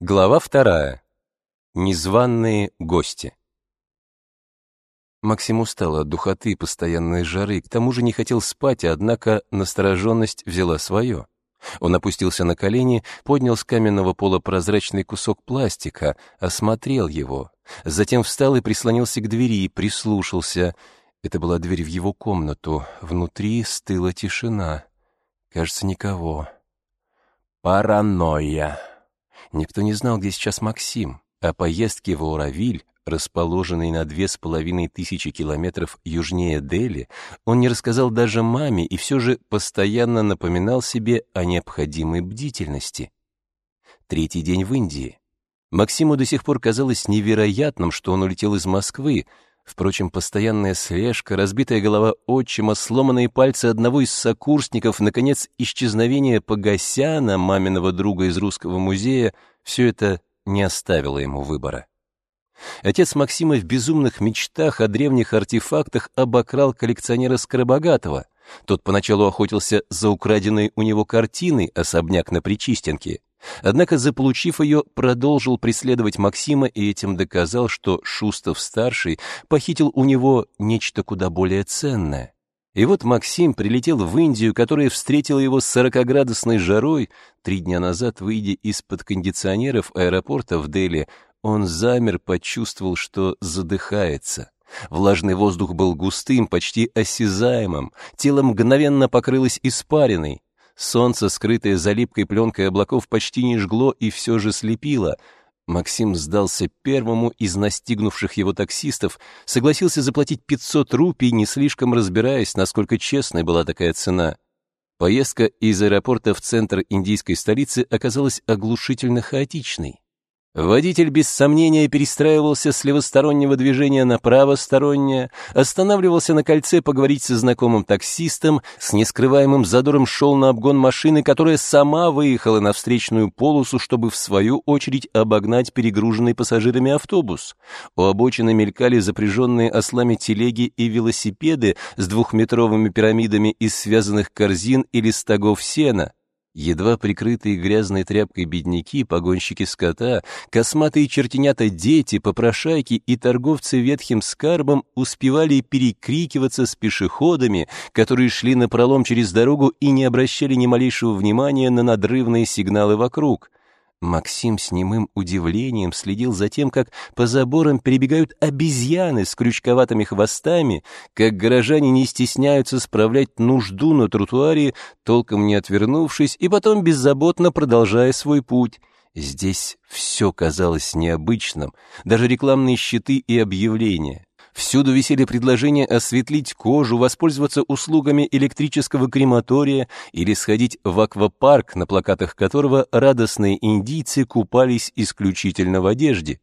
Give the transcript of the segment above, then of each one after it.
Глава вторая. Незваные гости. Максим устал от духоты и постоянной жары, к тому же не хотел спать, однако настороженность взяла свое. Он опустился на колени, поднял с каменного пола прозрачный кусок пластика, осмотрел его, затем встал и прислонился к двери и прислушался. Это была дверь в его комнату, внутри стыла тишина. Кажется, никого. Паранойя. Никто не знал, где сейчас Максим. О поездке в Ауравиль, расположенной на две с половиной тысячи километров южнее Дели, он не рассказал даже маме и все же постоянно напоминал себе о необходимой бдительности. Третий день в Индии. Максиму до сих пор казалось невероятным, что он улетел из Москвы, Впрочем, постоянная слежка, разбитая голова отчима, сломанные пальцы одного из сокурсников, наконец, исчезновение Погосяна, маминого друга из русского музея, все это не оставило ему выбора. Отец Максима в безумных мечтах о древних артефактах обокрал коллекционера Скоробогатого. Тот поначалу охотился за украденной у него картиной «Особняк на Причистенке», Однако, заполучив ее, продолжил преследовать Максима и этим доказал, что Шустов-старший похитил у него нечто куда более ценное. И вот Максим прилетел в Индию, которая встретила его с сорокоградусной жарой. Три дня назад, выйдя из-под кондиционеров аэропорта в Дели, он замер, почувствовал, что задыхается. Влажный воздух был густым, почти осязаемым, тело мгновенно покрылось испариной. Солнце, скрытое за липкой пленкой облаков, почти не жгло и все же слепило. Максим сдался первому из настигнувших его таксистов, согласился заплатить 500 рупий, не слишком разбираясь, насколько честной была такая цена. Поездка из аэропорта в центр индийской столицы оказалась оглушительно хаотичной. Водитель без сомнения перестраивался с левостороннего движения на правостороннее, останавливался на кольце поговорить со знакомым таксистом, с нескрываемым задором шел на обгон машины, которая сама выехала на встречную полосу, чтобы в свою очередь обогнать перегруженный пассажирами автобус. У обочины мелькали запряженные ослами телеги и велосипеды с двухметровыми пирамидами из связанных корзин или стогов сена. Едва прикрытые грязной тряпкой бедняки, погонщики скота, косматые чертенята дети, попрошайки и торговцы ветхим скарбом успевали перекрикиваться с пешеходами, которые шли напролом через дорогу и не обращали ни малейшего внимания на надрывные сигналы вокруг. Максим с немым удивлением следил за тем, как по заборам перебегают обезьяны с крючковатыми хвостами, как горожане не стесняются справлять нужду на тротуаре, толком не отвернувшись, и потом беззаботно продолжая свой путь. Здесь все казалось необычным, даже рекламные щиты и объявления. Всюду висели предложения осветлить кожу, воспользоваться услугами электрического крематория или сходить в аквапарк, на плакатах которого радостные индийцы купались исключительно в одежде.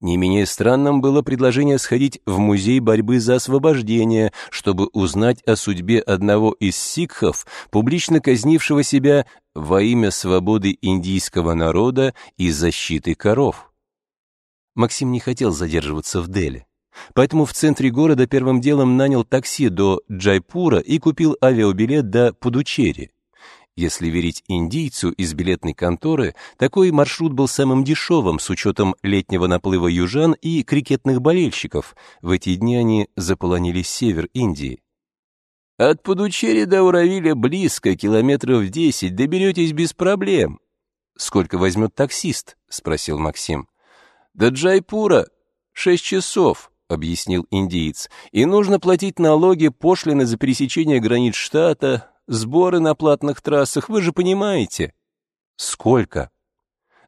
Не менее странным было предложение сходить в музей борьбы за освобождение, чтобы узнать о судьбе одного из сикхов, публично казнившего себя во имя свободы индийского народа и защиты коров. Максим не хотел задерживаться в Дели. Поэтому в центре города первым делом нанял такси до Джайпура и купил авиабилет до Пудучери. Если верить индийцу из билетной конторы, такой маршрут был самым дешевым с учетом летнего наплыва южан и крикетных болельщиков. В эти дни они заполонили север Индии. От Пудучери до Уравиля близко, километров десять, доберетесь без проблем. «Сколько возьмет таксист?» — спросил Максим. «До Джайпура шесть часов объяснил индиец, и нужно платить налоги, пошлины за пересечение границ штата, сборы на платных трассах, вы же понимаете. Сколько?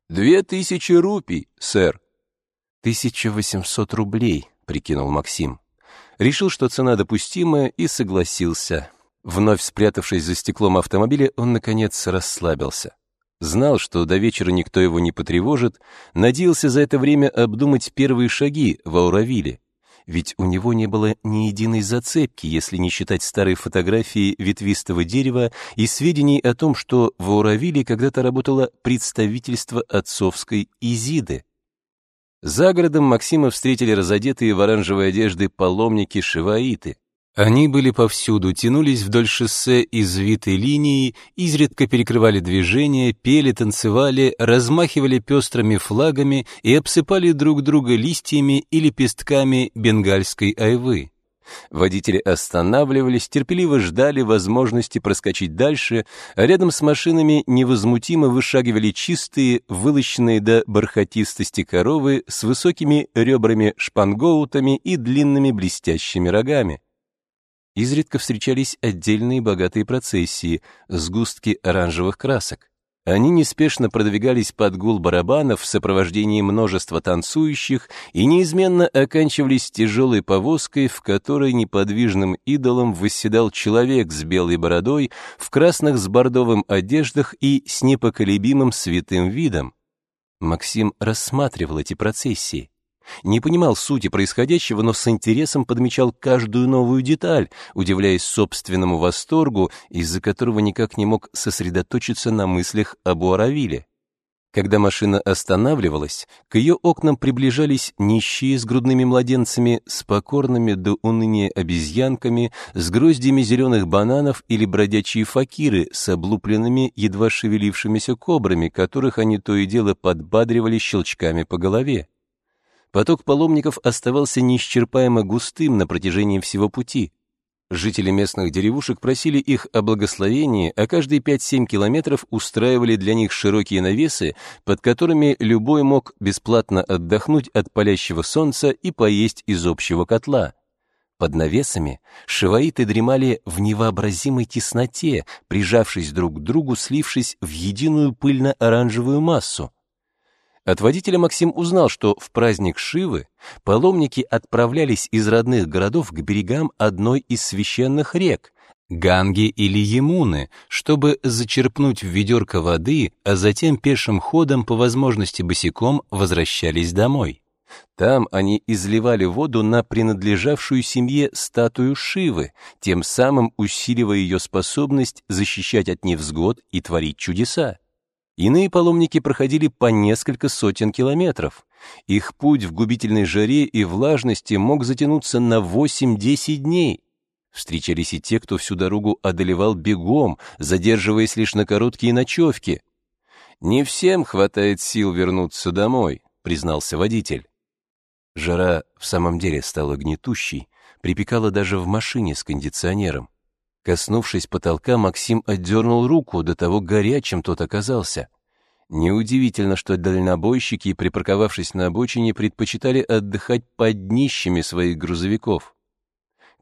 Две тысячи рупий, сэр. Тысяча восемьсот рублей, прикинул Максим. Решил, что цена допустимая, и согласился. Вновь спрятавшись за стеклом автомобиля, он, наконец, расслабился. Знал, что до вечера никто его не потревожит, надеялся за это время обдумать первые шаги в Ауравиле ведь у него не было ни единой зацепки, если не считать старой фотографии ветвистого дерева и сведений о том, что в Ауравиле когда-то работало представительство отцовской Изиды. За городом Максима встретили разодетые в оранжевой одежды паломники-шиваиты. Они были повсюду, тянулись вдоль шоссе извитой линией, изредка перекрывали движение, пели, танцевали, размахивали пестрыми флагами и обсыпали друг друга листьями и лепестками бенгальской айвы. Водители останавливались, терпеливо ждали возможности проскочить дальше, а рядом с машинами невозмутимо вышагивали чистые, вылощенные до бархатистости коровы с высокими ребрами-шпангоутами и длинными блестящими рогами. Изредка встречались отдельные богатые процессии, сгустки оранжевых красок. Они неспешно продвигались под гул барабанов в сопровождении множества танцующих и неизменно оканчивались тяжелой повозкой, в которой неподвижным идолом восседал человек с белой бородой, в красных с бордовым одеждах и с непоколебимым святым видом. Максим рассматривал эти процессии. Не понимал сути происходящего, но с интересом подмечал каждую новую деталь, удивляясь собственному восторгу, из-за которого никак не мог сосредоточиться на мыслях об Уаравиле. Когда машина останавливалась, к ее окнам приближались нищие с грудными младенцами, с покорными до уныния обезьянками, с гроздями зеленых бананов или бродячие факиры с облупленными, едва шевелившимися кобрами, которых они то и дело подбадривали щелчками по голове. Поток паломников оставался неисчерпаемо густым на протяжении всего пути. Жители местных деревушек просили их о благословении, а каждые 5-7 километров устраивали для них широкие навесы, под которыми любой мог бесплатно отдохнуть от палящего солнца и поесть из общего котла. Под навесами шиваиты дремали в невообразимой тесноте, прижавшись друг к другу, слившись в единую пыльно-оранжевую массу. От водителя Максим узнал, что в праздник Шивы паломники отправлялись из родных городов к берегам одной из священных рек, Ганги или Емуны, чтобы зачерпнуть в ведерко воды, а затем пешим ходом, по возможности босиком, возвращались домой. Там они изливали воду на принадлежавшую семье статую Шивы, тем самым усиливая ее способность защищать от невзгод и творить чудеса. Иные паломники проходили по несколько сотен километров. Их путь в губительной жаре и влажности мог затянуться на 8-10 дней. Встречались и те, кто всю дорогу одолевал бегом, задерживаясь лишь на короткие ночевки. «Не всем хватает сил вернуться домой», — признался водитель. Жара в самом деле стала гнетущей, припекала даже в машине с кондиционером. Коснувшись потолка, Максим отдернул руку, до того горячим тот оказался. Неудивительно, что дальнобойщики, припарковавшись на обочине, предпочитали отдыхать под днищами своих грузовиков.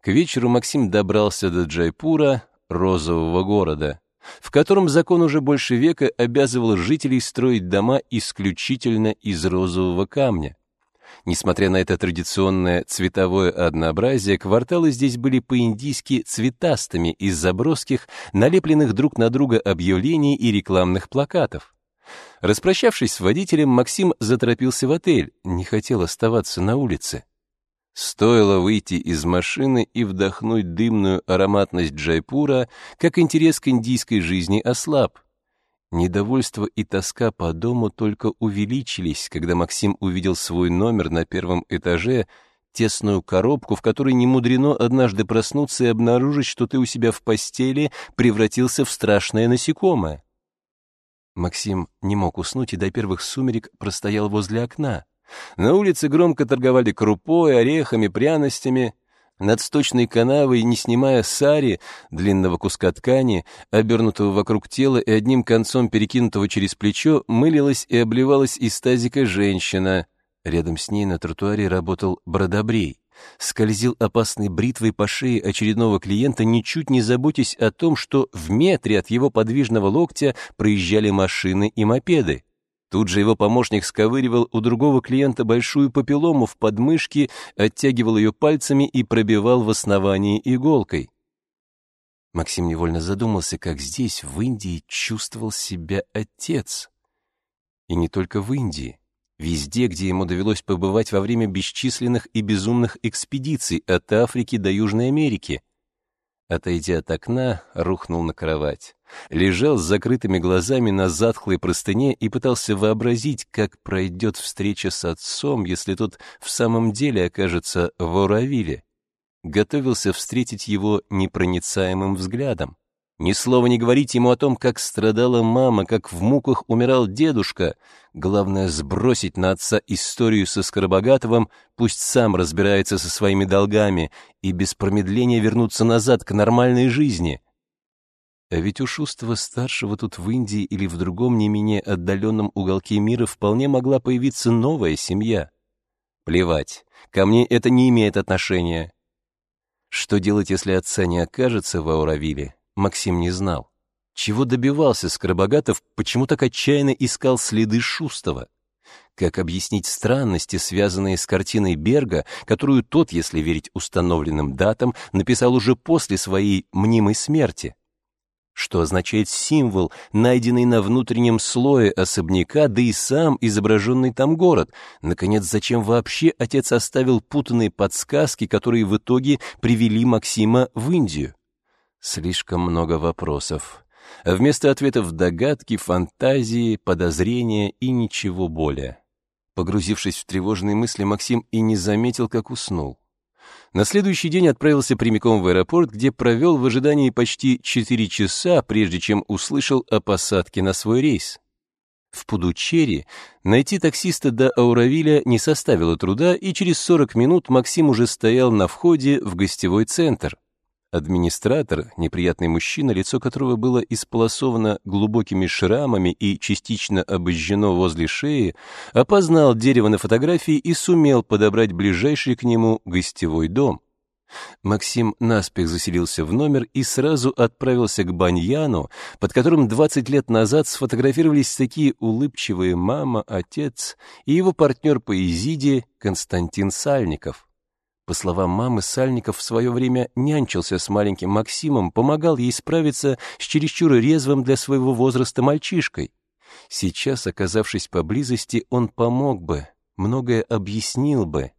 К вечеру Максим добрался до Джайпура, розового города, в котором закон уже больше века обязывал жителей строить дома исключительно из розового камня. Несмотря на это традиционное цветовое однообразие, кварталы здесь были по-индийски цветастыми из-за броских, налепленных друг на друга объявлений и рекламных плакатов. Распрощавшись с водителем, Максим заторопился в отель, не хотел оставаться на улице. Стоило выйти из машины и вдохнуть дымную ароматность Джайпура, как интерес к индийской жизни ослаб. Недовольство и тоска по дому только увеличились, когда Максим увидел свой номер на первом этаже, тесную коробку, в которой не мудрено однажды проснуться и обнаружить, что ты у себя в постели превратился в страшное насекомое. Максим не мог уснуть и до первых сумерек простоял возле окна. На улице громко торговали крупой, орехами, пряностями. Над сточной канавой, не снимая сари, длинного куска ткани, обернутого вокруг тела и одним концом перекинутого через плечо, мылилась и обливалась из тазика женщина. Рядом с ней на тротуаре работал бродобрей. Скользил опасной бритвой по шее очередного клиента, ничуть не заботясь о том, что в метре от его подвижного локтя проезжали машины и мопеды. Тут же его помощник сковыривал у другого клиента большую папиллому в подмышке, оттягивал ее пальцами и пробивал в основании иголкой. Максим невольно задумался, как здесь, в Индии, чувствовал себя отец. И не только в Индии. Везде, где ему довелось побывать во время бесчисленных и безумных экспедиций от Африки до Южной Америки. Отойдя от окна, рухнул на кровать. Лежал с закрытыми глазами на затхлой простыне и пытался вообразить, как пройдет встреча с отцом, если тот в самом деле окажется в Оравиле. готовился встретить его непроницаемым взглядом. Ни слова не говорить ему о том, как страдала мама, как в муках умирал дедушка. Главное — сбросить на отца историю со Скоробогатовым, пусть сам разбирается со своими долгами, и без промедления вернуться назад к нормальной жизни. А ведь у Шустова-старшего тут в Индии или в другом не менее отдаленном уголке мира вполне могла появиться новая семья. Плевать, ко мне это не имеет отношения. Что делать, если отца не окажется в Ауравиле? Максим не знал. Чего добивался Скоробогатов, почему так отчаянно искал следы Шустова? Как объяснить странности, связанные с картиной Берга, которую тот, если верить установленным датам, написал уже после своей мнимой смерти? Что означает символ, найденный на внутреннем слое особняка, да и сам изображенный там город? Наконец, зачем вообще отец оставил путанные подсказки, которые в итоге привели Максима в Индию? Слишком много вопросов. Вместо ответов догадки, фантазии, подозрения и ничего более. Погрузившись в тревожные мысли, Максим и не заметил, как уснул. На следующий день отправился прямиком в аэропорт, где провел в ожидании почти 4 часа, прежде чем услышал о посадке на свой рейс. В Пудучерри найти таксиста до Ауравиля не составило труда, и через 40 минут Максим уже стоял на входе в гостевой центр. Администратор, неприятный мужчина, лицо которого было исполосовано глубокими шрамами и частично обожжено возле шеи, опознал дерево на фотографии и сумел подобрать ближайший к нему гостевой дом. Максим наспех заселился в номер и сразу отправился к Баньяну, под которым 20 лет назад сфотографировались такие улыбчивые мама, отец и его партнер по Изиде Константин Сальников. По словам мамы, Сальников в свое время нянчился с маленьким Максимом, помогал ей справиться с чересчур резвым для своего возраста мальчишкой. Сейчас, оказавшись поблизости, он помог бы, многое объяснил бы.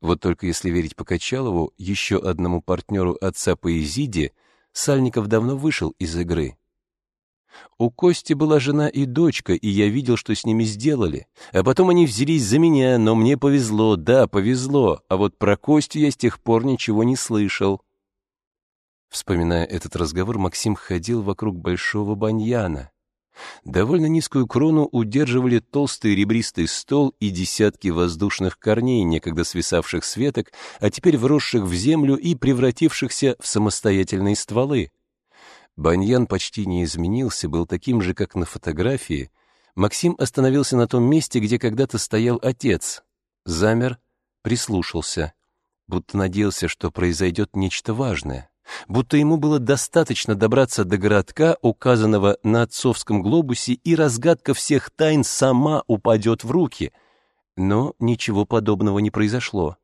Вот только если верить Покачалову, еще одному партнеру отца по Изиде, Сальников давно вышел из игры. У Кости была жена и дочка, и я видел, что с ними сделали. А потом они взялись за меня, но мне повезло, да, повезло, а вот про Костю я с тех пор ничего не слышал. Вспоминая этот разговор, Максим ходил вокруг большого баньяна. Довольно низкую крону удерживали толстый ребристый стол и десятки воздушных корней, некогда свисавших с веток, а теперь вросших в землю и превратившихся в самостоятельные стволы. Баньян почти не изменился, был таким же, как на фотографии. Максим остановился на том месте, где когда-то стоял отец. Замер, прислушался, будто надеялся, что произойдет нечто важное. Будто ему было достаточно добраться до городка, указанного на отцовском глобусе, и разгадка всех тайн сама упадет в руки. Но ничего подобного не произошло.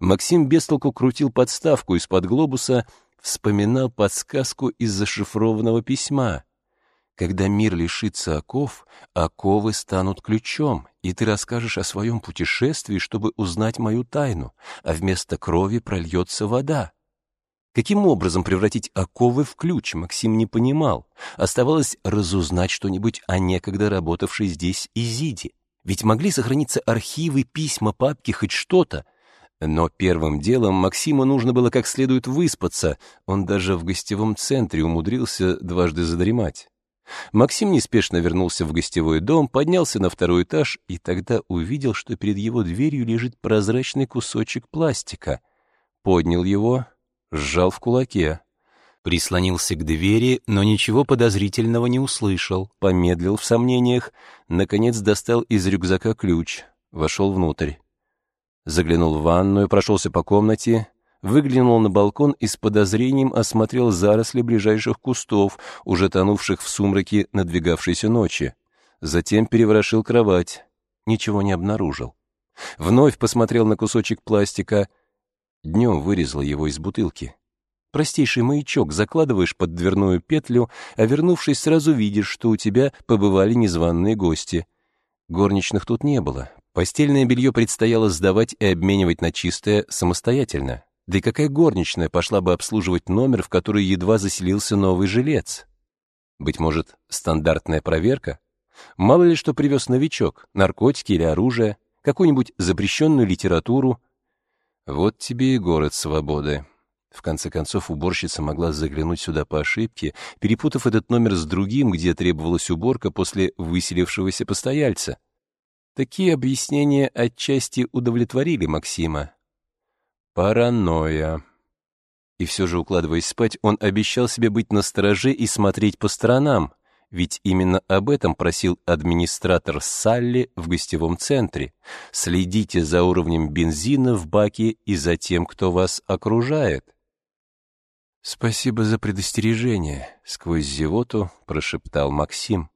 Максим бестолку крутил подставку из-под глобуса, вспоминал подсказку из зашифрованного письма. Когда мир лишится оков, оковы станут ключом, и ты расскажешь о своем путешествии, чтобы узнать мою тайну, а вместо крови прольется вода. Каким образом превратить оковы в ключ, Максим не понимал. Оставалось разузнать что-нибудь о некогда работавшей здесь Изиде. Ведь могли сохраниться архивы, письма, папки, хоть что-то, но первым делом Максиму нужно было как следует выспаться, он даже в гостевом центре умудрился дважды задремать. Максим неспешно вернулся в гостевой дом, поднялся на второй этаж и тогда увидел, что перед его дверью лежит прозрачный кусочек пластика. Поднял его, сжал в кулаке. Прислонился к двери, но ничего подозрительного не услышал, помедлил в сомнениях, наконец достал из рюкзака ключ, вошел внутрь. Заглянул в ванную, прошелся по комнате, выглянул на балкон и с подозрением осмотрел заросли ближайших кустов, уже тонувших в сумраке надвигавшейся ночи. Затем переворошил кровать. Ничего не обнаружил. Вновь посмотрел на кусочек пластика. Днем вырезал его из бутылки. Простейший маячок закладываешь под дверную петлю, а вернувшись, сразу видишь, что у тебя побывали незваные гости. Горничных тут не было, Постельное белье предстояло сдавать и обменивать на чистое самостоятельно. Да и какая горничная пошла бы обслуживать номер, в который едва заселился новый жилец? Быть может, стандартная проверка? Мало ли что привез новичок, наркотики или оружие, какую-нибудь запрещенную литературу. Вот тебе и город свободы. В конце концов, уборщица могла заглянуть сюда по ошибке, перепутав этот номер с другим, где требовалась уборка после выселившегося постояльца. Такие объяснения отчасти удовлетворили Максима. Паранойя. И все же, укладываясь спать, он обещал себе быть настороже и смотреть по сторонам, ведь именно об этом просил администратор Салли в гостевом центре. Следите за уровнем бензина в баке и за тем, кто вас окружает. «Спасибо за предостережение», — сквозь зевоту прошептал Максим.